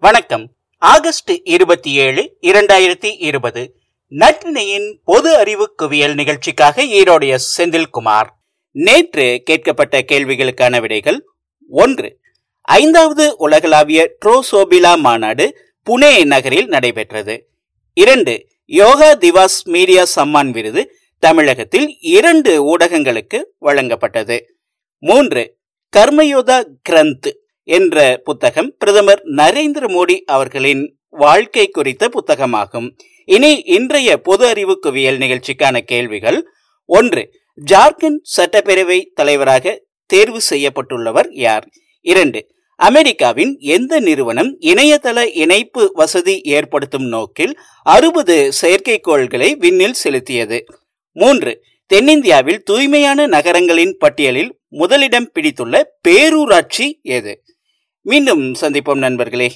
வணக்கம். ஆகஸ்ட் இருபத்தி ஏழு இரண்டாயிரத்தி இருபது. நற்றினையின் பொது அறிவு குவியல் நிகழ்ச்சிக்காக ஈரோடைய செந்தில்குமார். நேற்று கேட்கப்பட்ட கேள்விகளுக்கான விடைகள் ஒன்று. ஐந்தாவது உலகளாவிய ட்ரோசோபிலா மாநாடு புனே நகரில் நடைபெற்றது. இரண்டு. யோகா திவாஸ் மீடியா சம்மான் விருது தமிழகத்தில் இரண்டு ஊடகங்களுக்கு வழங்கப்பட்டது. மூன்று. கர்மயோதா கிரந்த் என்ற புத்தகம் பிரதமர் நரேந்திர மோடி அவர்களின் வாழ்க்கை குறித்த புத்தகமாகும். இனி இன்றைய பொது அறிவு குவியல் நிகழ்ச்சிக்கான கேள்விகள். ஒன்று ஜார்க்கண்ட் சட்டப்பேரவை தலைவராக தேர்வு செய்யப்பட்டுள்ளவர் யார்? இரண்டு அமெரிக்காவின் எந்த நிறுவனம் இணையதள இணைப்பு வசதி ஏற்படுத்தும் நோக்கில் அறுபது செயற்கைக்கோள்களை விண்ணில் செலுத்தியது? மூன்று தென்னிந்தியாவில் தூய்மையான நகரங்களின் பட்டியலில் முதலிடம் பிடித்துள்ள பேரூராட்சி எது? மீண்டும் சந்திப்போம் நண்பர்களே.